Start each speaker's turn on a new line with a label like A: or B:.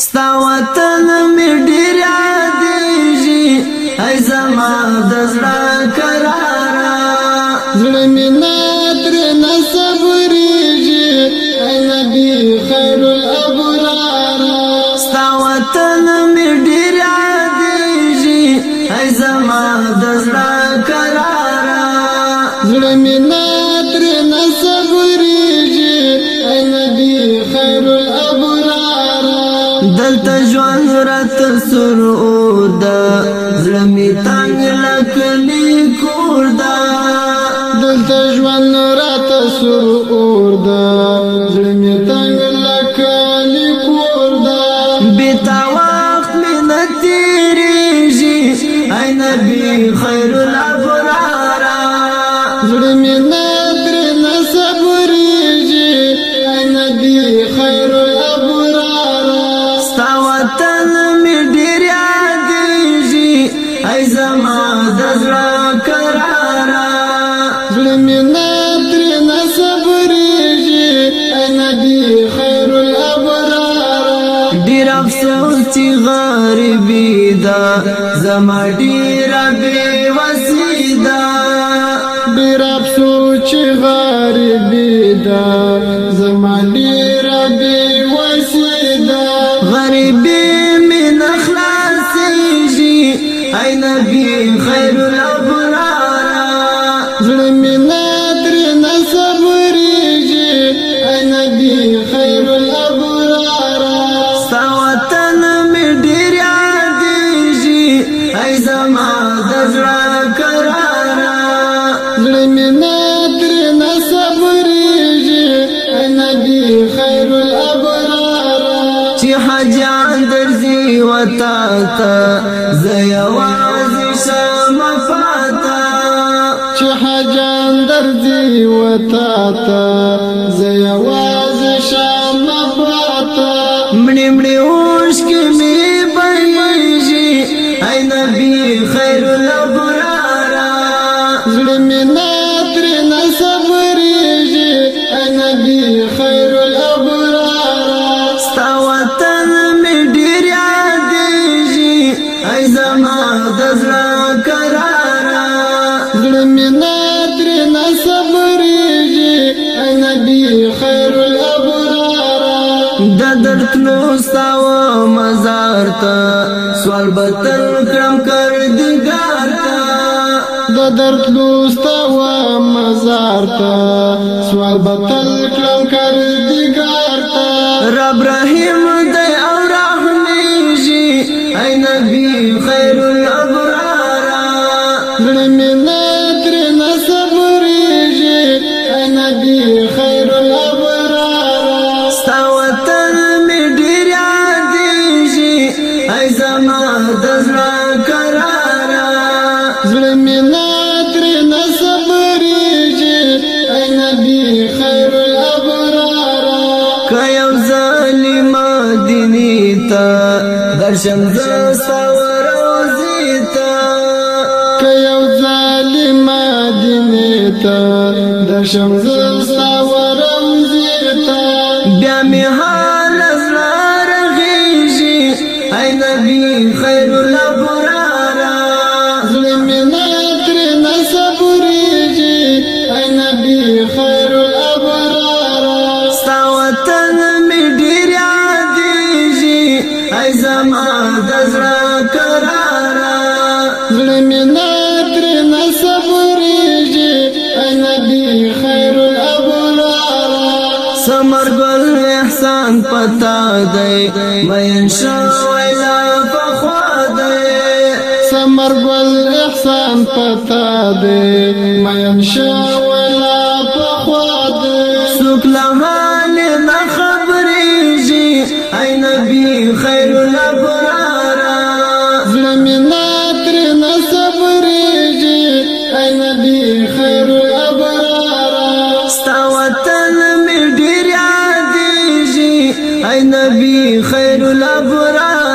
A: ستا وطن می ډیر یادېږي ای زما د زړه کرارا زړه می نه تر نه صبرېږي ای نبی خیر الابرار ستا وطن می ډیر یادېږي ای زما د زړه کرارا زړه می نه دلتا جوان رات سرور ده زړه مې تنګ لکلی کور ده دلته ژوند راته سرور ده زړه مې تنګ لکلی کور ده بتا وخت مې نتیریږي اي نبي خير الابرار زړه ای زما د زړه قرارا زړه مې نه ترې نه صبرېږي ای نبی خیر الابرار ډېر افسوس چې غریبي ده زما ډېره بېوسه عطا کا زیواز شم فاتا چه حجان دردی وتا تا زیواز شم فاتا منی منی اوش که می بیجی ای نبی خیر لبرارا زلمی نه د زړه قرارا زړه مینا تر نصبرېږي نبی خیر الابرار د درد نو ساو مزار ته سوال بتر کرم کر دګار ته د درد نو ساو مزار ته سوال بتل کرم کر دګار ته رب رحیم دې او رحمی جی اے نبی خیر هاشم زستا وروزی تا که یو ظالم دینی تا د شم زستا وروزی تا بیا می حال زار غیجی ای نبی خیر الابرارا ظلم نتر نصبریجی ای نبی خیر تا دی مین شوی لا پخوا دی سمر گل احسان پتا دی مین شوی لا خير الابرار